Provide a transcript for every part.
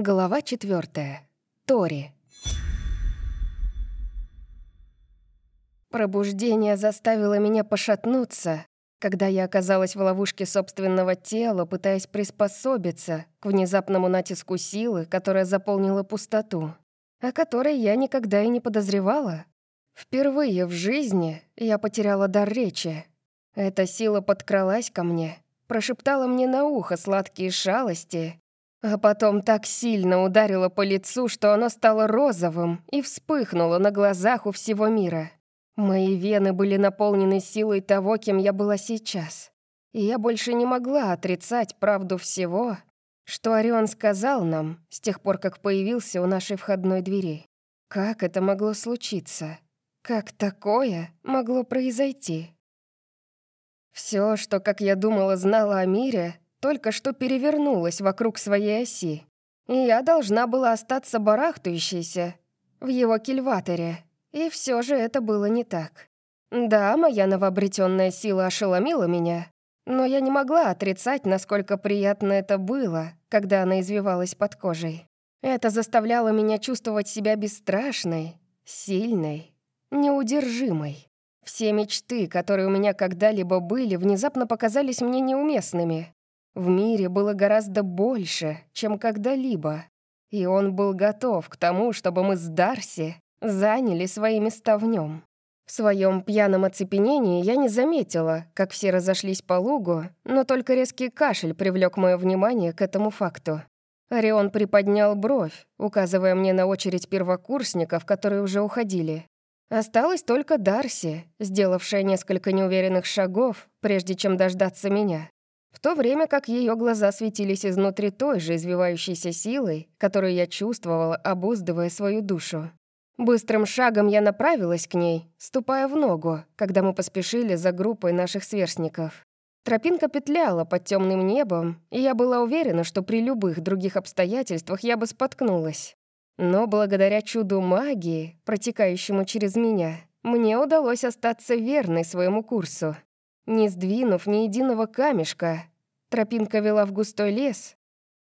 Глава четвертая. Тори. Пробуждение заставило меня пошатнуться, когда я оказалась в ловушке собственного тела, пытаясь приспособиться к внезапному натиску силы, которая заполнила пустоту, о которой я никогда и не подозревала. Впервые в жизни я потеряла дар речи. Эта сила подкралась ко мне, прошептала мне на ухо сладкие шалости, а потом так сильно ударила по лицу, что оно стало розовым и вспыхнуло на глазах у всего мира. Мои вены были наполнены силой того, кем я была сейчас. И я больше не могла отрицать правду всего, что Орион сказал нам с тех пор, как появился у нашей входной двери. Как это могло случиться? Как такое могло произойти? Все, что, как я думала, знала о мире, только что перевернулось вокруг своей оси. И я должна была остаться барахтающейся в его кильваторе. И все же это было не так. Да, моя новообретенная сила ошеломила меня, но я не могла отрицать, насколько приятно это было, когда она извивалась под кожей. Это заставляло меня чувствовать себя бесстрашной, сильной, неудержимой. Все мечты, которые у меня когда-либо были, внезапно показались мне неуместными. В мире было гораздо больше, чем когда-либо. И он был готов к тому, чтобы мы с Дарси заняли свои места в нем. В своем пьяном оцепенении я не заметила, как все разошлись по лугу, но только резкий кашель привлек мое внимание к этому факту. Орион приподнял бровь, указывая мне на очередь первокурсников, которые уже уходили. Осталась только Дарси, сделавшая несколько неуверенных шагов, прежде чем дождаться меня. В то время как ее глаза светились изнутри той же извивающейся силой, которую я чувствовала, обуздывая свою душу. Быстрым шагом я направилась к ней, ступая в ногу, когда мы поспешили за группой наших сверстников. Тропинка петляла под темным небом, и я была уверена, что при любых других обстоятельствах я бы споткнулась. Но благодаря чуду магии, протекающему через меня, мне удалось остаться верной своему курсу. Не сдвинув ни единого камешка, тропинка вела в густой лес,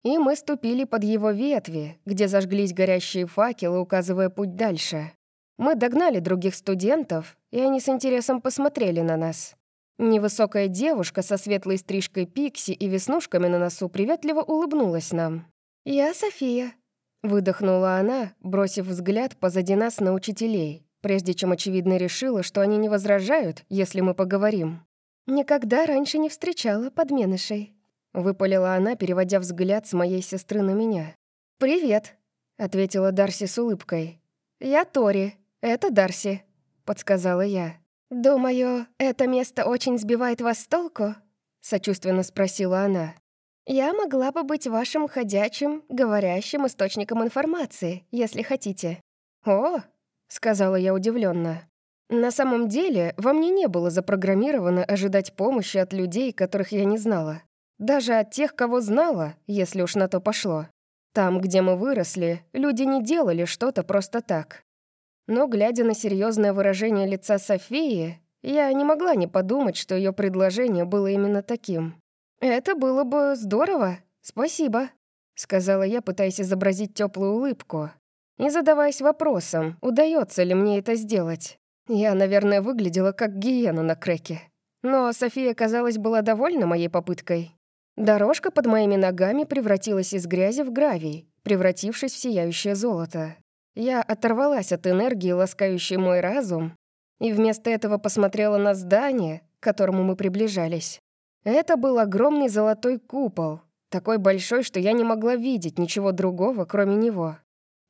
и мы ступили под его ветви, где зажглись горящие факелы, указывая путь дальше. Мы догнали других студентов, и они с интересом посмотрели на нас. Невысокая девушка со светлой стрижкой пикси и веснушками на носу приветливо улыбнулась нам. «Я София», Выдохнула она, бросив взгляд позади нас на учителей, прежде чем очевидно решила, что они не возражают, если мы поговорим. «Никогда раньше не встречала подменышей», — выпалила она, переводя взгляд с моей сестры на меня. «Привет», — ответила Дарси с улыбкой. «Я Тори, это Дарси», — подсказала я. «Думаю, это место очень сбивает вас с толку?» — сочувственно спросила она. Я могла бы быть вашим ходячим, говорящим источником информации, если хотите. О, сказала я удивленно. На самом деле, во мне не было запрограммировано ожидать помощи от людей, которых я не знала. Даже от тех, кого знала, если уж на то пошло. Там, где мы выросли, люди не делали что-то просто так. Но, глядя на серьезное выражение лица Софии, я не могла не подумать, что ее предложение было именно таким. «Это было бы здорово, спасибо», — сказала я, пытаясь изобразить теплую улыбку и задаваясь вопросом, удается ли мне это сделать. Я, наверное, выглядела как гиена на креке. Но София, казалось, была довольна моей попыткой. Дорожка под моими ногами превратилась из грязи в гравий, превратившись в сияющее золото. Я оторвалась от энергии, ласкающей мой разум, и вместо этого посмотрела на здание, к которому мы приближались. Это был огромный золотой купол, такой большой, что я не могла видеть ничего другого, кроме него.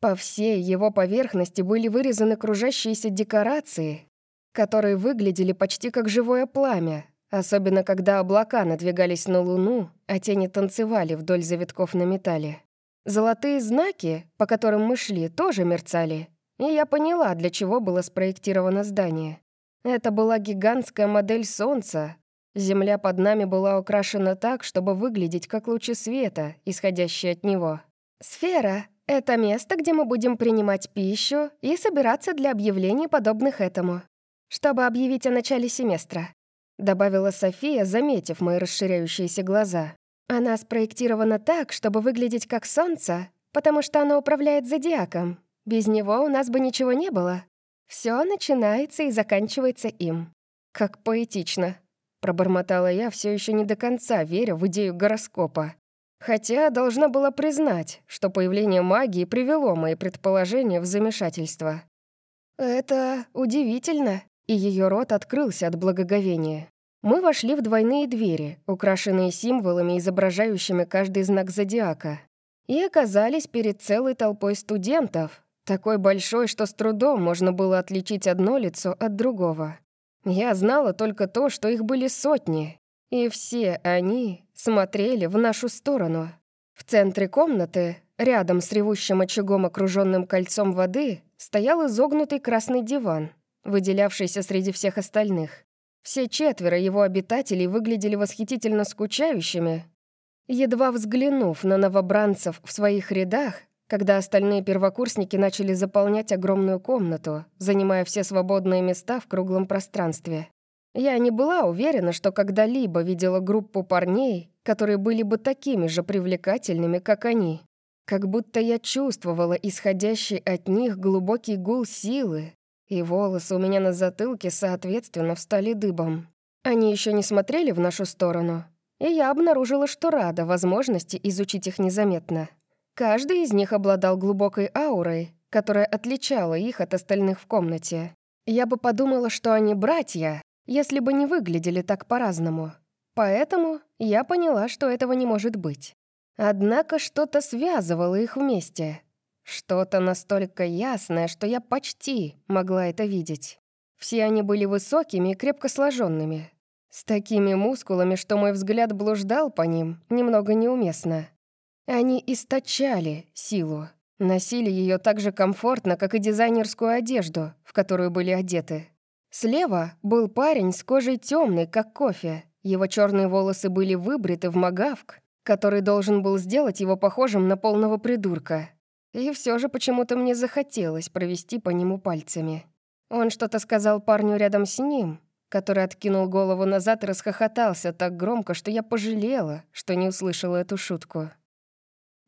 По всей его поверхности были вырезаны кружащиеся декорации, которые выглядели почти как живое пламя, особенно когда облака надвигались на луну, а тени танцевали вдоль завитков на металле. Золотые знаки, по которым мы шли, тоже мерцали, и я поняла, для чего было спроектировано здание. Это была гигантская модель Солнца, Земля под нами была украшена так, чтобы выглядеть как лучи света, исходящие от него. «Сфера — это место, где мы будем принимать пищу и собираться для объявлений, подобных этому, чтобы объявить о начале семестра», — добавила София, заметив мои расширяющиеся глаза. «Она спроектирована так, чтобы выглядеть как солнце, потому что оно управляет зодиаком. Без него у нас бы ничего не было. Все начинается и заканчивается им. Как поэтично. Пробормотала я, все еще не до конца веря в идею гороскопа. Хотя должна была признать, что появление магии привело мои предположения в замешательство. Это удивительно, и ее рот открылся от благоговения. Мы вошли в двойные двери, украшенные символами, изображающими каждый знак зодиака, и оказались перед целой толпой студентов, такой большой, что с трудом можно было отличить одно лицо от другого. Я знала только то, что их были сотни, и все они смотрели в нашу сторону. В центре комнаты, рядом с ревущим очагом, окруженным кольцом воды, стоял изогнутый красный диван, выделявшийся среди всех остальных. Все четверо его обитателей выглядели восхитительно скучающими. Едва взглянув на новобранцев в своих рядах, когда остальные первокурсники начали заполнять огромную комнату, занимая все свободные места в круглом пространстве. Я не была уверена, что когда-либо видела группу парней, которые были бы такими же привлекательными, как они. Как будто я чувствовала исходящий от них глубокий гул силы, и волосы у меня на затылке, соответственно, встали дыбом. Они еще не смотрели в нашу сторону, и я обнаружила, что рада возможности изучить их незаметно. Каждый из них обладал глубокой аурой, которая отличала их от остальных в комнате. Я бы подумала, что они братья, если бы не выглядели так по-разному. Поэтому я поняла, что этого не может быть. Однако что-то связывало их вместе, что-то настолько ясное, что я почти могла это видеть. Все они были высокими и крепко сложенными, с такими мускулами, что мой взгляд блуждал по ним немного неуместно. Они источали силу, носили ее так же комфортно, как и дизайнерскую одежду, в которую были одеты. Слева был парень с кожей темной, как кофе. Его черные волосы были выбриты в магавк, который должен был сделать его похожим на полного придурка. И все же почему-то мне захотелось провести по нему пальцами. Он что-то сказал парню рядом с ним, который откинул голову назад и расхохотался так громко, что я пожалела, что не услышала эту шутку.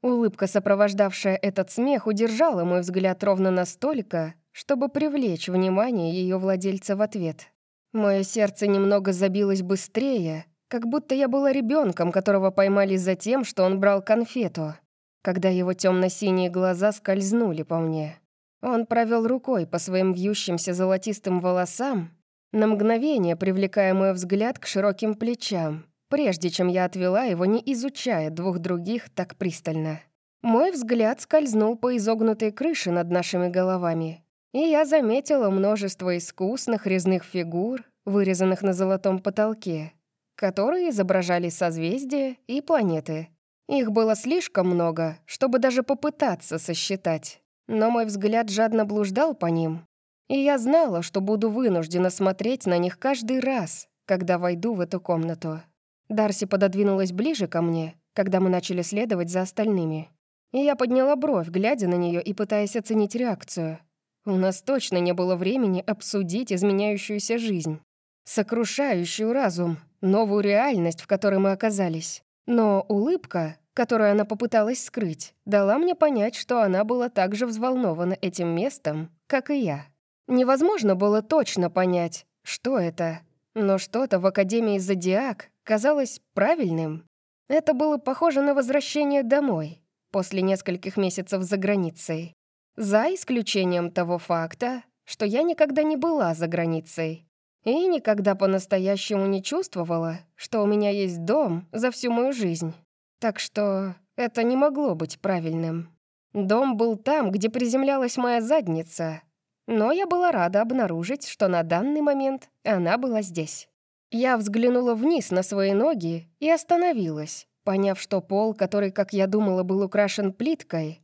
Улыбка, сопровождавшая этот смех, удержала мой взгляд ровно настолько, чтобы привлечь внимание ее владельца в ответ. Мое сердце немного забилось быстрее, как будто я была ребенком, которого поймали за тем, что он брал конфету когда его темно-синие глаза скользнули по мне. Он провел рукой по своим вьющимся золотистым волосам, на мгновение привлекая мой взгляд к широким плечам, прежде чем я отвела его, не изучая двух других так пристально. Мой взгляд скользнул по изогнутой крыше над нашими головами, и я заметила множество искусных резных фигур, вырезанных на золотом потолке, которые изображали созвездия и планеты. Их было слишком много, чтобы даже попытаться сосчитать. Но мой взгляд жадно блуждал по ним, и я знала, что буду вынуждена смотреть на них каждый раз, когда войду в эту комнату. Дарси пододвинулась ближе ко мне, когда мы начали следовать за остальными. И я подняла бровь, глядя на нее и пытаясь оценить реакцию. У нас точно не было времени обсудить изменяющуюся жизнь, сокрушающую разум, новую реальность, в которой мы оказались. Но улыбка, которую она попыталась скрыть, дала мне понять, что она была так же взволнована этим местом, как и я. Невозможно было точно понять, что это, но что-то в Академии Зодиак казалось правильным. Это было похоже на возвращение домой после нескольких месяцев за границей. За исключением того факта, что я никогда не была за границей и никогда по-настоящему не чувствовала, что у меня есть дом за всю мою жизнь. Так что это не могло быть правильным. Дом был там, где приземлялась моя задница, но я была рада обнаружить, что на данный момент она была здесь. Я взглянула вниз на свои ноги и остановилась, поняв, что пол, который, как я думала, был украшен плиткой,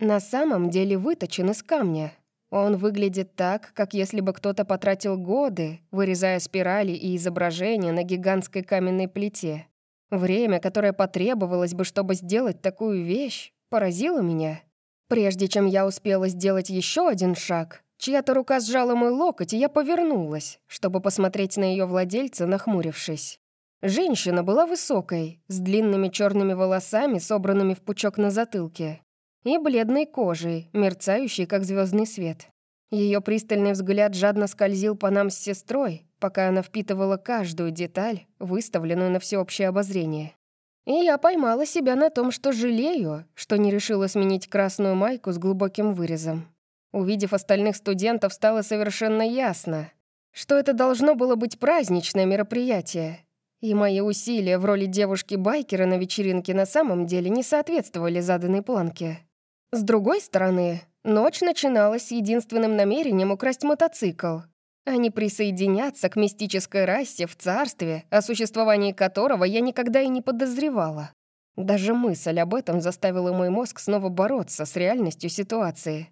на самом деле выточен из камня. Он выглядит так, как если бы кто-то потратил годы, вырезая спирали и изображения на гигантской каменной плите. Время, которое потребовалось бы, чтобы сделать такую вещь, поразило меня. Прежде чем я успела сделать еще один шаг, чья-то рука сжала мой локоть, и я повернулась, чтобы посмотреть на ее владельца, нахмурившись. Женщина была высокой, с длинными черными волосами, собранными в пучок на затылке. И бледной кожей, мерцающей, как звездный свет. Ее пристальный взгляд жадно скользил по нам с сестрой, пока она впитывала каждую деталь, выставленную на всеобщее обозрение. И я поймала себя на том, что жалею, что не решила сменить красную майку с глубоким вырезом. Увидев остальных студентов, стало совершенно ясно, что это должно было быть праздничное мероприятие. И мои усилия в роли девушки-байкера на вечеринке на самом деле не соответствовали заданной планке. С другой стороны, ночь начиналась с единственным намерением украсть мотоцикл, а не присоединяться к мистической расе в царстве, о существовании которого я никогда и не подозревала. Даже мысль об этом заставила мой мозг снова бороться с реальностью ситуации.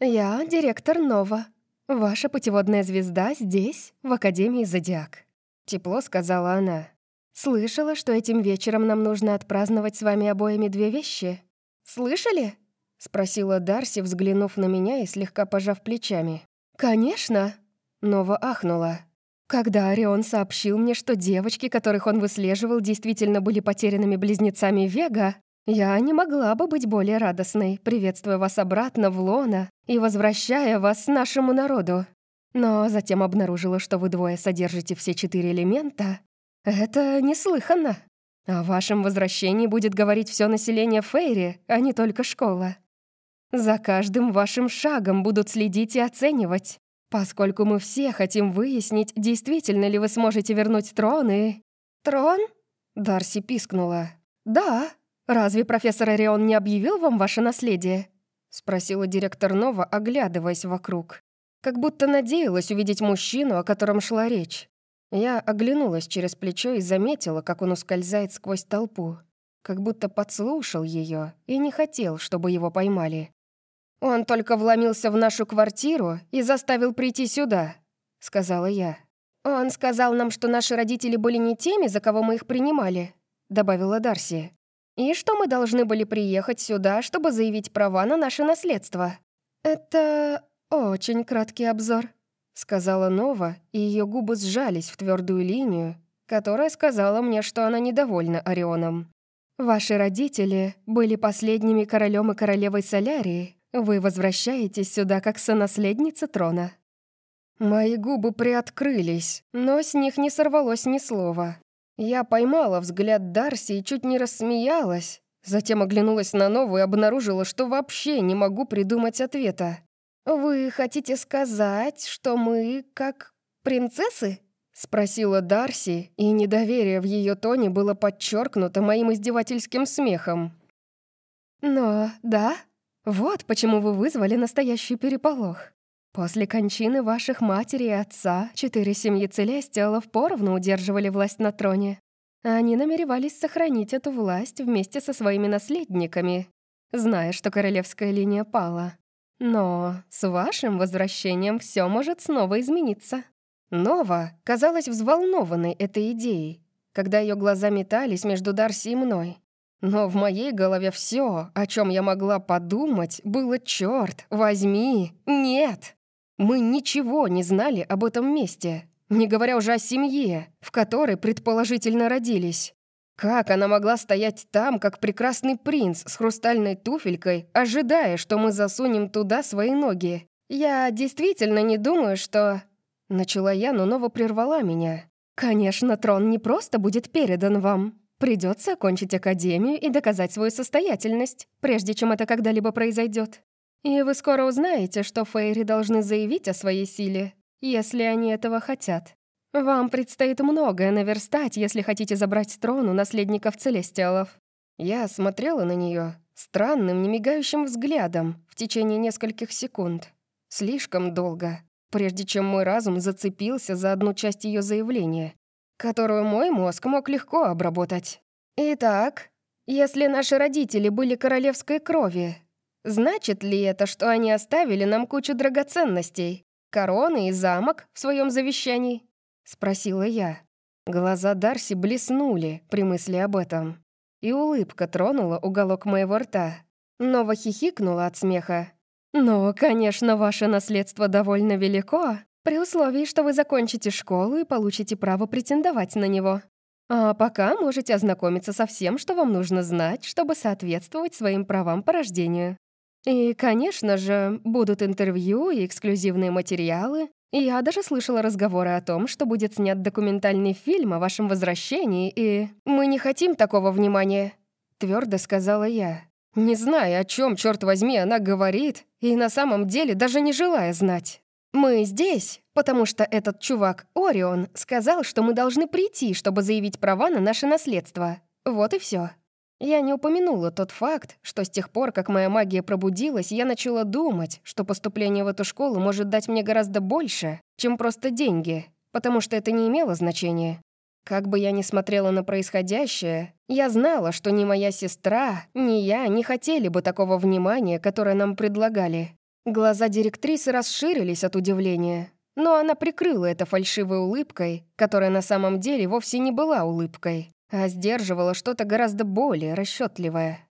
«Я директор Нова», «Ваша путеводная звезда здесь, в Академии Зодиак», — тепло сказала она. «Слышала, что этим вечером нам нужно отпраздновать с вами обоими две вещи?» «Слышали?» — спросила Дарси, взглянув на меня и слегка пожав плечами. «Конечно!» — Нова ахнула. Когда Орион сообщил мне, что девочки, которых он выслеживал, действительно были потерянными близнецами Вега, я не могла бы быть более радостной, приветствуя вас обратно в лона и возвращая вас нашему народу. Но затем обнаружила, что вы двое содержите все четыре элемента. Это неслыханно. О вашем возвращении будет говорить все население Фейри, а не только школа. За каждым вашим шагом будут следить и оценивать, поскольку мы все хотим выяснить, действительно ли вы сможете вернуть трон и... «Трон?» — Дарси пискнула. «Да», «Разве профессор Орион не объявил вам ваше наследие?» — спросила директор Нова, оглядываясь вокруг. Как будто надеялась увидеть мужчину, о котором шла речь. Я оглянулась через плечо и заметила, как он ускользает сквозь толпу. Как будто подслушал ее и не хотел, чтобы его поймали. «Он только вломился в нашу квартиру и заставил прийти сюда», — сказала я. «Он сказал нам, что наши родители были не теми, за кого мы их принимали», — добавила Дарси и что мы должны были приехать сюда, чтобы заявить права на наше наследство. Это очень краткий обзор, сказала Нова, и ее губы сжались в твердую линию, которая сказала мне, что она недовольна Орионом. Ваши родители были последними королем и королевой Солярии. Вы возвращаетесь сюда как сонаследница трона. Мои губы приоткрылись, но с них не сорвалось ни слова. Я поймала взгляд Дарси и чуть не рассмеялась. Затем оглянулась на новую и обнаружила, что вообще не могу придумать ответа. «Вы хотите сказать, что мы как принцессы?» Спросила Дарси, и недоверие в ее тоне было подчеркнуто моим издевательским смехом. «Но, да, вот почему вы вызвали настоящий переполох. После кончины ваших матери и отца четыре семьи Целестиалов поровну удерживали власть на троне. Они намеревались сохранить эту власть вместе со своими наследниками, зная, что королевская линия пала. Но с вашим возвращением все может снова измениться. Нова казалась взволнованной этой идеей, когда ее глаза метались между Дарси и мной. Но в моей голове все, о чем я могла подумать, было черт, возьми, нет. Мы ничего не знали об этом месте, не говоря уже о семье, в которой предположительно родились. Как она могла стоять там, как прекрасный принц с хрустальной туфелькой, ожидая, что мы засунем туда свои ноги? Я действительно не думаю, что... Начала я, но Нова прервала меня. «Конечно, трон не просто будет передан вам. Придется окончить академию и доказать свою состоятельность, прежде чем это когда-либо произойдет. И вы скоро узнаете, что Фейри должны заявить о своей силе, если они этого хотят. Вам предстоит многое наверстать, если хотите забрать трон у наследников Целестиалов». Я смотрела на нее странным, немигающим взглядом в течение нескольких секунд. Слишком долго, прежде чем мой разум зацепился за одну часть ее заявления, которую мой мозг мог легко обработать. «Итак, если наши родители были королевской крови, Значит ли это, что они оставили нам кучу драгоценностей? Короны и замок в своем завещании?» — спросила я. Глаза Дарси блеснули при мысли об этом. И улыбка тронула уголок моего рта. Нова хихикнула от смеха. «Но, конечно, ваше наследство довольно велико, при условии, что вы закончите школу и получите право претендовать на него. А пока можете ознакомиться со всем, что вам нужно знать, чтобы соответствовать своим правам по рождению. И, конечно же, будут интервью и эксклюзивные материалы. Я даже слышала разговоры о том, что будет снят документальный фильм о вашем возвращении, и... Мы не хотим такого внимания, твердо сказала я. Не зная, о чем, черт возьми, она говорит, и на самом деле даже не желая знать. Мы здесь, потому что этот чувак, Орион, сказал, что мы должны прийти, чтобы заявить права на наше наследство. Вот и все. Я не упомянула тот факт, что с тех пор, как моя магия пробудилась, я начала думать, что поступление в эту школу может дать мне гораздо больше, чем просто деньги, потому что это не имело значения. Как бы я ни смотрела на происходящее, я знала, что ни моя сестра, ни я не хотели бы такого внимания, которое нам предлагали. Глаза директрисы расширились от удивления, но она прикрыла это фальшивой улыбкой, которая на самом деле вовсе не была улыбкой а сдерживала что-то гораздо более расчетливое.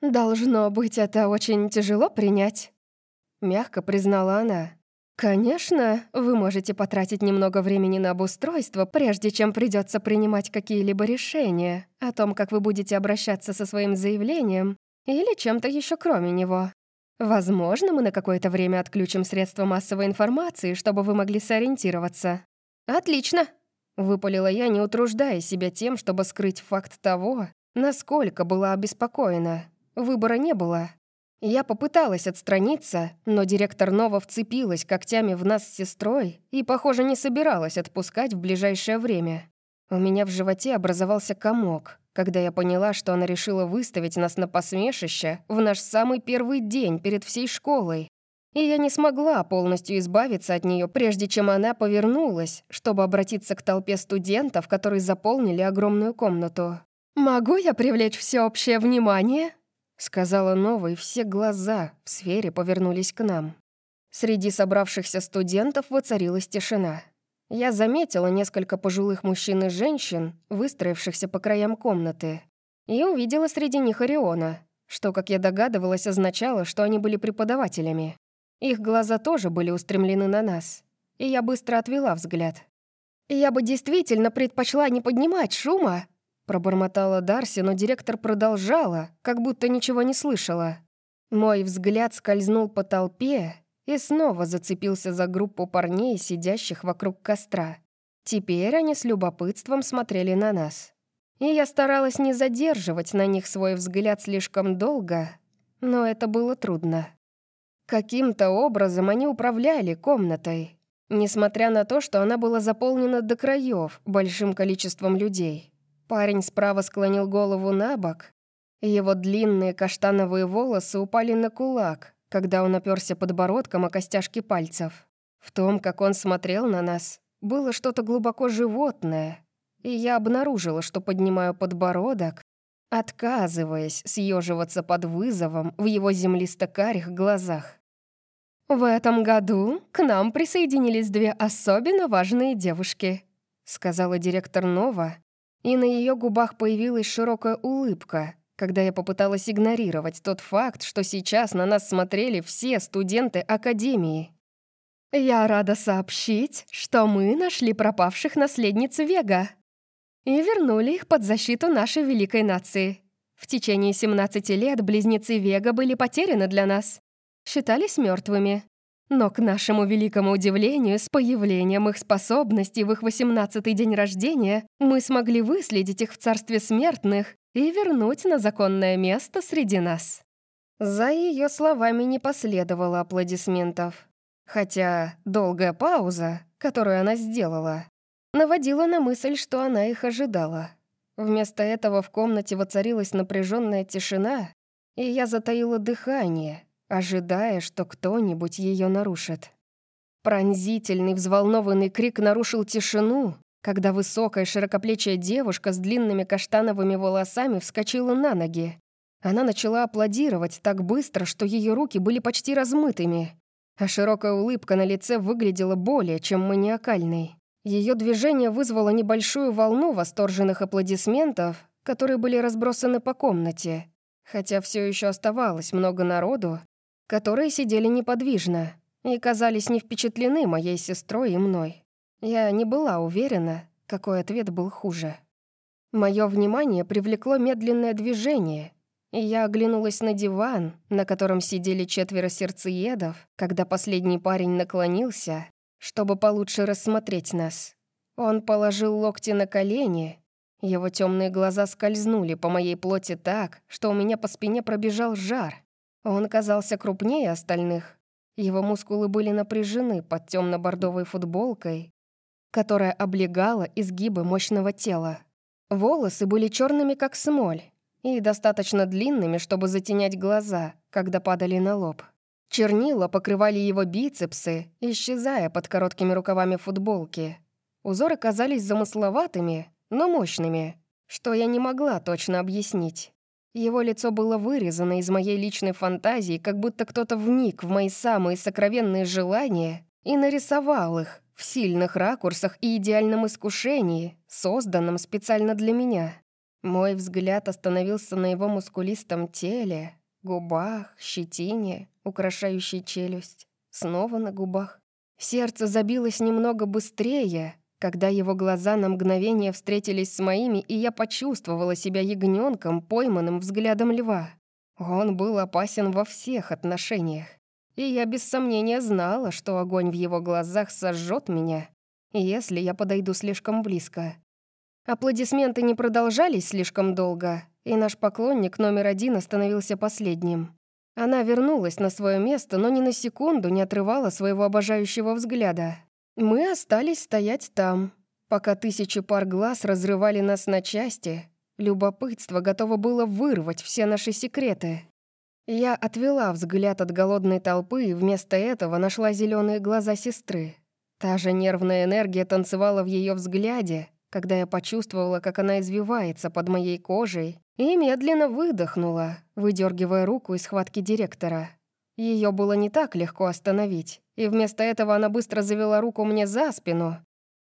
«Должно быть, это очень тяжело принять», — мягко признала она. «Конечно, вы можете потратить немного времени на обустройство, прежде чем придется принимать какие-либо решения о том, как вы будете обращаться со своим заявлением или чем-то еще кроме него. Возможно, мы на какое-то время отключим средства массовой информации, чтобы вы могли сориентироваться». «Отлично», Выпалила я, не утруждая себя тем, чтобы скрыть факт того, насколько была обеспокоена. Выбора не было. Я попыталась отстраниться, но директор Нова вцепилась когтями в нас с сестрой и, похоже, не собиралась отпускать в ближайшее время. У меня в животе образовался комок, когда я поняла, что она решила выставить нас на посмешище в наш самый первый день перед всей школой, и я не смогла полностью избавиться от нее, прежде чем она повернулась, чтобы обратиться к толпе студентов, которые заполнили огромную комнату. «Могу я привлечь всеобщее внимание?» сказала Нова, и все глаза в сфере повернулись к нам. Среди собравшихся студентов воцарилась тишина. Я заметила несколько пожилых мужчин и женщин, выстроившихся по краям комнаты, и увидела среди них Ориона, что, как я догадывалась, означало, что они были преподавателями. Их глаза тоже были устремлены на нас, и я быстро отвела взгляд. «Я бы действительно предпочла не поднимать шума», пробормотала Дарси, но директор продолжала, как будто ничего не слышала. Мой взгляд скользнул по толпе и снова зацепился за группу парней, сидящих вокруг костра. Теперь они с любопытством смотрели на нас. И я старалась не задерживать на них свой взгляд слишком долго, но это было трудно. Каким-то образом они управляли комнатой, несмотря на то, что она была заполнена до краев большим количеством людей. Парень справа склонил голову на бок, его длинные каштановые волосы упали на кулак, когда он оперся подбородком о костяшки пальцев. В том, как он смотрел на нас, было что-то глубоко животное, и я обнаружила, что поднимаю подбородок, отказываясь съеживаться под вызовом в его землисто-карих глазах. «В этом году к нам присоединились две особенно важные девушки», сказала директор Нова, и на ее губах появилась широкая улыбка, когда я попыталась игнорировать тот факт, что сейчас на нас смотрели все студенты Академии. «Я рада сообщить, что мы нашли пропавших наследниц Вега и вернули их под защиту нашей великой нации. В течение 17 лет близнецы Вега были потеряны для нас считались мертвыми. Но, к нашему великому удивлению, с появлением их способностей в их восемнадцатый день рождения мы смогли выследить их в царстве смертных и вернуть на законное место среди нас. За ее словами не последовало аплодисментов. Хотя долгая пауза, которую она сделала, наводила на мысль, что она их ожидала. Вместо этого в комнате воцарилась напряженная тишина, и я затаила дыхание — ожидая, что кто-нибудь ее нарушит. Пронзительный, взволнованный крик нарушил тишину, когда высокая широкоплечая девушка с длинными каштановыми волосами вскочила на ноги. Она начала аплодировать так быстро, что ее руки были почти размытыми, а широкая улыбка на лице выглядела более чем маниакальной. Ее движение вызвало небольшую волну восторженных аплодисментов, которые были разбросаны по комнате. Хотя все еще оставалось много народу, которые сидели неподвижно и казались не впечатлены моей сестрой и мной. Я не была уверена, какой ответ был хуже. Мое внимание привлекло медленное движение, и я оглянулась на диван, на котором сидели четверо сердцеедов, когда последний парень наклонился, чтобы получше рассмотреть нас. Он положил локти на колени, его темные глаза скользнули по моей плоти так, что у меня по спине пробежал жар. Он казался крупнее остальных. Его мускулы были напряжены под темно-бордовой футболкой, которая облегала изгибы мощного тела. Волосы были черными, как смоль, и достаточно длинными, чтобы затенять глаза, когда падали на лоб. Чернила покрывали его бицепсы, исчезая под короткими рукавами футболки. Узоры казались замысловатыми, но мощными, что я не могла точно объяснить. Его лицо было вырезано из моей личной фантазии, как будто кто-то вник в мои самые сокровенные желания и нарисовал их в сильных ракурсах и идеальном искушении, созданном специально для меня. Мой взгляд остановился на его мускулистом теле, губах, щетине, украшающей челюсть, снова на губах. Сердце забилось немного быстрее, когда его глаза на мгновение встретились с моими, и я почувствовала себя ягненком, пойманным взглядом льва. Он был опасен во всех отношениях. И я без сомнения знала, что огонь в его глазах сожжет меня, если я подойду слишком близко. Аплодисменты не продолжались слишком долго, и наш поклонник номер один остановился последним. Она вернулась на свое место, но ни на секунду не отрывала своего обожающего взгляда. Мы остались стоять там, пока тысячи пар глаз разрывали нас на части. Любопытство готово было вырвать все наши секреты. Я отвела взгляд от голодной толпы и вместо этого нашла зеленые глаза сестры. Та же нервная энергия танцевала в ее взгляде, когда я почувствовала, как она извивается под моей кожей, и медленно выдохнула, выдергивая руку из схватки директора. Ее было не так легко остановить, и вместо этого она быстро завела руку мне за спину,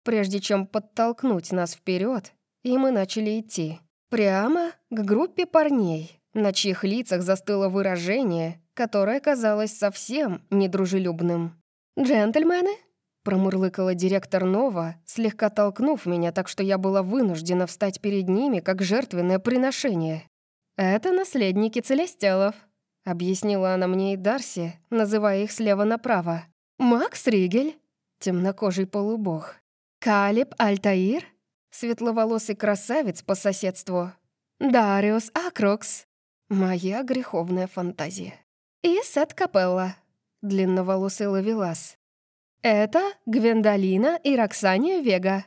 прежде чем подтолкнуть нас вперед, и мы начали идти. Прямо к группе парней, на чьих лицах застыло выражение, которое казалось совсем недружелюбным. «Джентльмены?» — промурлыкала директор Нова, слегка толкнув меня, так что я была вынуждена встать перед ними, как жертвенное приношение. «Это наследники Целестелов», Объяснила она мне и Дарси, называя их слева направо. «Макс Ригель, темнокожий полубог. Калиб Альтаир, светловолосый красавец по соседству. Дариус Акрокс, моя греховная фантазия. И Сет Капелла, длинноволосый ловелас. Это Гвендолина и Роксания Вега.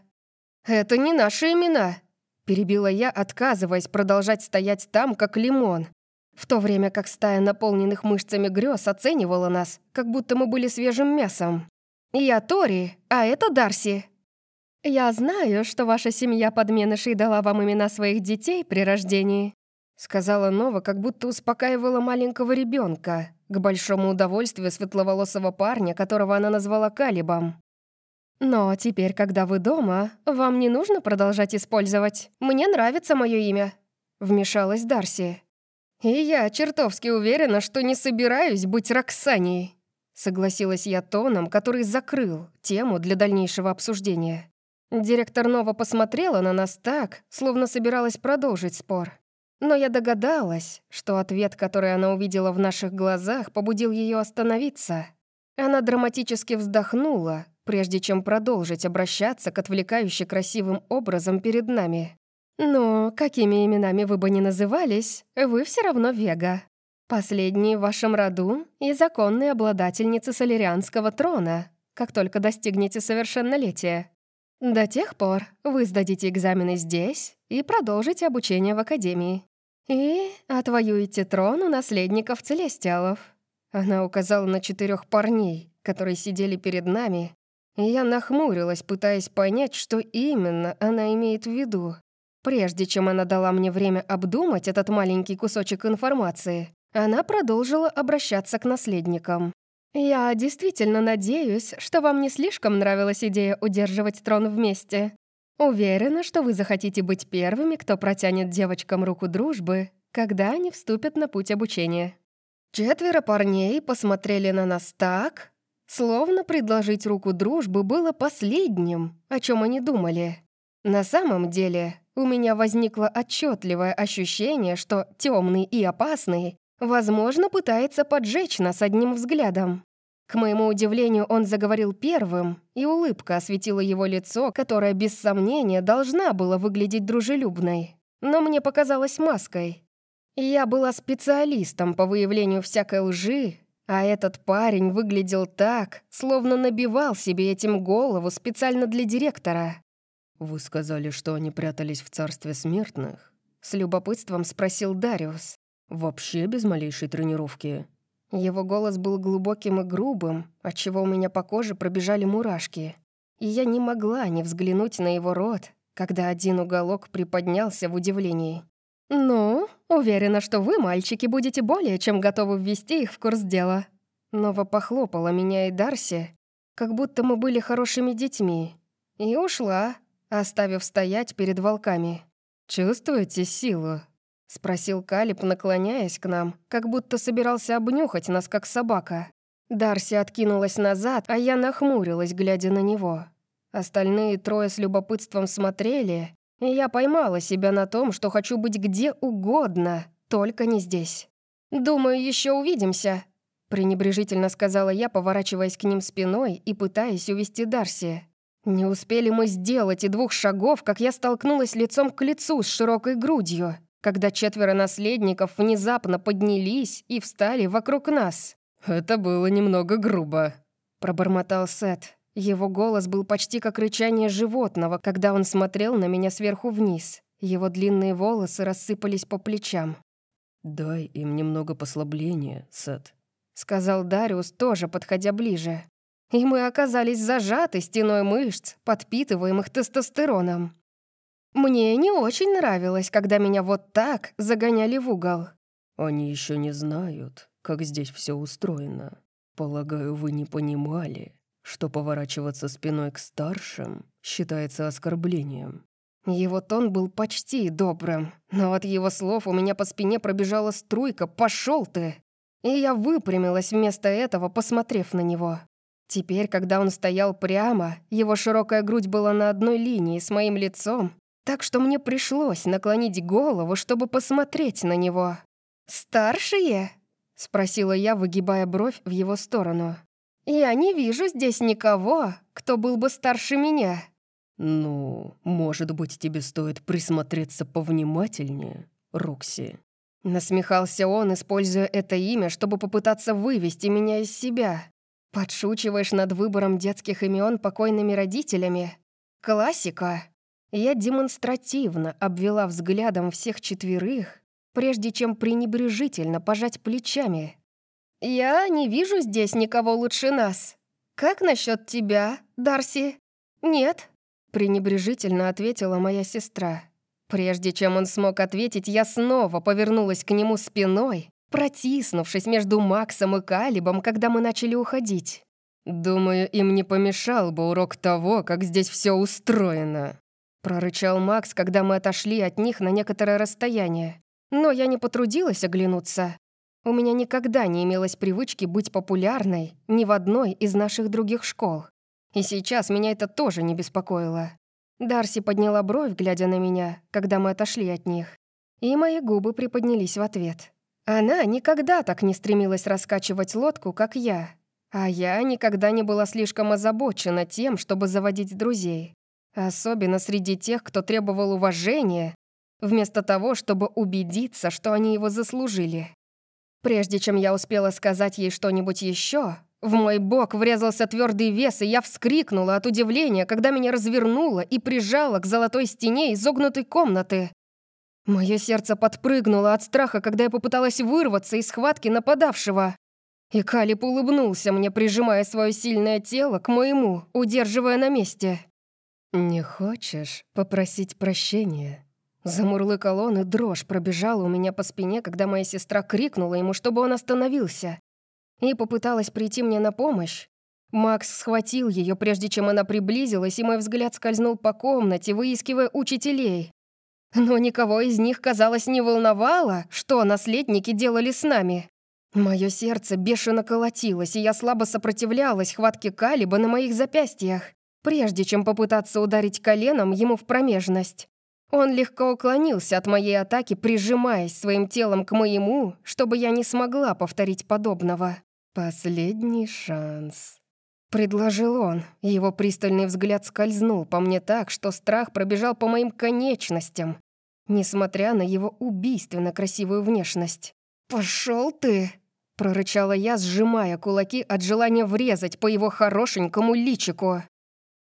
«Это не наши имена», — перебила я, отказываясь продолжать стоять там, как лимон, в то время как стая наполненных мышцами грез оценивала нас, как будто мы были свежим мясом. «Я Тори, а это Дарси». «Я знаю, что ваша семья подменышей дала вам имена своих детей при рождении», сказала Нова, как будто успокаивала маленького ребенка, к большому удовольствию светловолосого парня, которого она назвала Калибом. «Но теперь, когда вы дома, вам не нужно продолжать использовать. Мне нравится мое имя», — вмешалась Дарси. «И я чертовски уверена, что не собираюсь быть Роксанией», согласилась я тоном, который закрыл тему для дальнейшего обсуждения. Директор Нова посмотрела на нас так, словно собиралась продолжить спор. Но я догадалась, что ответ, который она увидела в наших глазах, побудил ее остановиться. Она драматически вздохнула, прежде чем продолжить обращаться к отвлекающе красивым образом перед нами. Но какими именами вы бы ни назывались, вы все равно Вега. Последние в вашем роду и законные обладательницы солерианского трона, как только достигнете совершеннолетия. До тех пор вы сдадите экзамены здесь и продолжите обучение в Академии. И отвоюете трон у наследников Целестиалов. Она указала на четырех парней, которые сидели перед нами, и я нахмурилась, пытаясь понять, что именно она имеет в виду. Прежде чем она дала мне время обдумать этот маленький кусочек информации, она продолжила обращаться к наследникам. «Я действительно надеюсь, что вам не слишком нравилась идея удерживать трон вместе. Уверена, что вы захотите быть первыми, кто протянет девочкам руку дружбы, когда они вступят на путь обучения». Четверо парней посмотрели на нас так, словно предложить руку дружбы было последним, о чем они думали. На самом деле, у меня возникло отчетливое ощущение, что темный и опасный, возможно, пытается поджечь нас одним взглядом. К моему удивлению, он заговорил первым, и улыбка осветила его лицо, которое, без сомнения, должна была выглядеть дружелюбной, но мне показалось маской. Я была специалистом по выявлению всякой лжи, а этот парень выглядел так, словно набивал себе этим голову специально для директора. «Вы сказали, что они прятались в царстве смертных?» С любопытством спросил Дариус. «Вообще без малейшей тренировки?» Его голос был глубоким и грубым, отчего у меня по коже пробежали мурашки. И я не могла не взглянуть на его рот, когда один уголок приподнялся в удивлении. «Ну, уверена, что вы, мальчики, будете более чем готовы ввести их в курс дела». Нова похлопала меня и Дарси, как будто мы были хорошими детьми, и ушла, оставив стоять перед волками. «Чувствуете силу?» — спросил Калиб, наклоняясь к нам, как будто собирался обнюхать нас, как собака. Дарси откинулась назад, а я нахмурилась, глядя на него. Остальные трое с любопытством смотрели, и я поймала себя на том, что хочу быть где угодно, только не здесь. «Думаю, еще увидимся», — пренебрежительно сказала я, поворачиваясь к ним спиной и пытаясь увести Дарси. Не успели мы сделать и двух шагов, как я столкнулась лицом к лицу с широкой грудью когда четверо наследников внезапно поднялись и встали вокруг нас. «Это было немного грубо», — пробормотал Сет. Его голос был почти как рычание животного, когда он смотрел на меня сверху вниз. Его длинные волосы рассыпались по плечам. «Дай им немного послабления, Сет», — сказал Дариус, тоже подходя ближе. И мы оказались зажаты стеной мышц, подпитываемых тестостероном. Мне не очень нравилось, когда меня вот так загоняли в угол. Они еще не знают, как здесь все устроено. Полагаю, вы не понимали, что поворачиваться спиной к старшим считается оскорблением. Его тон был почти добрым, но от его слов у меня по спине пробежала струйка «Пошел ты!» И я выпрямилась вместо этого, посмотрев на него. Теперь, когда он стоял прямо, его широкая грудь была на одной линии с моим лицом, так что мне пришлось наклонить голову, чтобы посмотреть на него. «Старшие?» — спросила я, выгибая бровь в его сторону. «Я не вижу здесь никого, кто был бы старше меня». «Ну, может быть, тебе стоит присмотреться повнимательнее, Рокси?» Насмехался он, используя это имя, чтобы попытаться вывести меня из себя. «Подшучиваешь над выбором детских имен покойными родителями? Классика!» Я демонстративно обвела взглядом всех четверых, прежде чем пренебрежительно пожать плечами. «Я не вижу здесь никого лучше нас. Как насчет тебя, Дарси?» «Нет», — пренебрежительно ответила моя сестра. Прежде чем он смог ответить, я снова повернулась к нему спиной, протиснувшись между Максом и Калибом, когда мы начали уходить. «Думаю, им не помешал бы урок того, как здесь все устроено», Прорычал Макс, когда мы отошли от них на некоторое расстояние. Но я не потрудилась оглянуться. У меня никогда не имелось привычки быть популярной ни в одной из наших других школ. И сейчас меня это тоже не беспокоило. Дарси подняла бровь, глядя на меня, когда мы отошли от них. И мои губы приподнялись в ответ. Она никогда так не стремилась раскачивать лодку, как я. А я никогда не была слишком озабочена тем, чтобы заводить друзей. Особенно среди тех, кто требовал уважения, вместо того, чтобы убедиться, что они его заслужили. Прежде чем я успела сказать ей что-нибудь еще, в мой бок врезался твердый вес, и я вскрикнула от удивления, когда меня развернуло и прижало к золотой стене изогнутой комнаты. Мое сердце подпрыгнуло от страха, когда я попыталась вырваться из схватки нападавшего. И Калип улыбнулся мне, прижимая свое сильное тело к моему, удерживая на месте. «Не хочешь попросить прощения?» Замурлыкал он, и дрожь пробежала у меня по спине, когда моя сестра крикнула ему, чтобы он остановился. И попыталась прийти мне на помощь. Макс схватил ее, прежде чем она приблизилась, и мой взгляд скользнул по комнате, выискивая учителей. Но никого из них, казалось, не волновало, что наследники делали с нами. Мое сердце бешено колотилось, и я слабо сопротивлялась хватке Калиба на моих запястьях. Прежде чем попытаться ударить коленом ему в промежность. Он легко уклонился от моей атаки, прижимаясь своим телом к моему, чтобы я не смогла повторить подобного. «Последний шанс», — предложил он. Его пристальный взгляд скользнул по мне так, что страх пробежал по моим конечностям, несмотря на его убийственно красивую внешность. «Пошел ты!» — прорычала я, сжимая кулаки от желания врезать по его хорошенькому личику.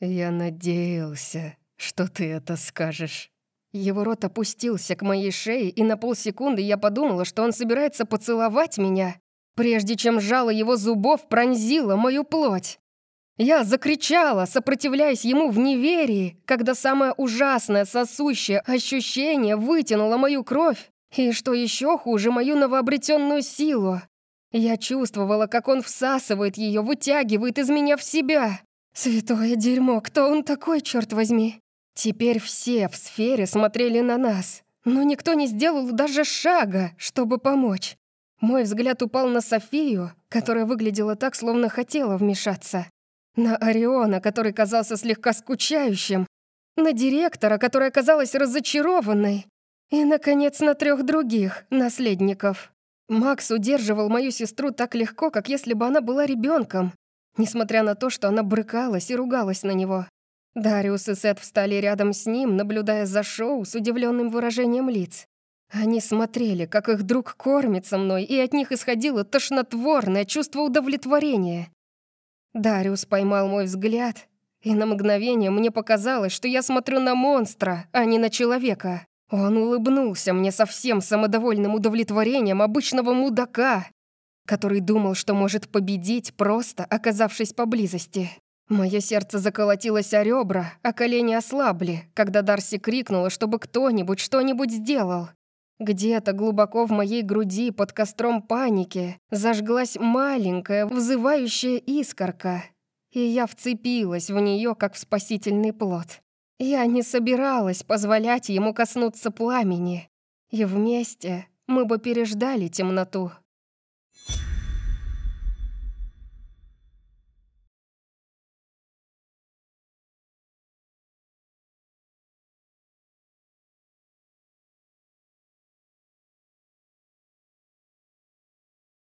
«Я надеялся, что ты это скажешь». Его рот опустился к моей шее, и на полсекунды я подумала, что он собирается поцеловать меня, прежде чем жало его зубов пронзило мою плоть. Я закричала, сопротивляясь ему в неверии, когда самое ужасное сосущее ощущение вытянуло мою кровь, и, что еще хуже, мою новообретенную силу. Я чувствовала, как он всасывает ее, вытягивает из меня в себя. Святое дерьмо, кто он такой, черт возьми? Теперь все в сфере смотрели на нас, но никто не сделал даже шага, чтобы помочь. Мой взгляд упал на Софию, которая выглядела так, словно хотела вмешаться. На Ориона, который казался слегка скучающим. На директора, которая казалась разочарованной. И, наконец, на трех других наследников. Макс удерживал мою сестру так легко, как если бы она была ребенком, несмотря на то, что она брыкалась и ругалась на него. Дариус и Сет встали рядом с ним, наблюдая за шоу с удивленным выражением лиц. Они смотрели, как их друг кормится мной, и от них исходило тошнотворное чувство удовлетворения. Дариус поймал мой взгляд, и на мгновение мне показалось, что я смотрю на монстра, а не на человека. Он улыбнулся мне совсем самодовольным удовлетворением обычного мудака, который думал, что может победить, просто оказавшись поблизости. Мое сердце заколотилось о ребра, а колени ослабли, когда Дарси крикнула, чтобы кто-нибудь что-нибудь сделал. Где-то глубоко в моей груди под костром паники зажглась маленькая, взывающая искорка, и я вцепилась в нее, как в спасительный плод. Я не собиралась позволять ему коснуться пламени, и вместе мы бы переждали темноту.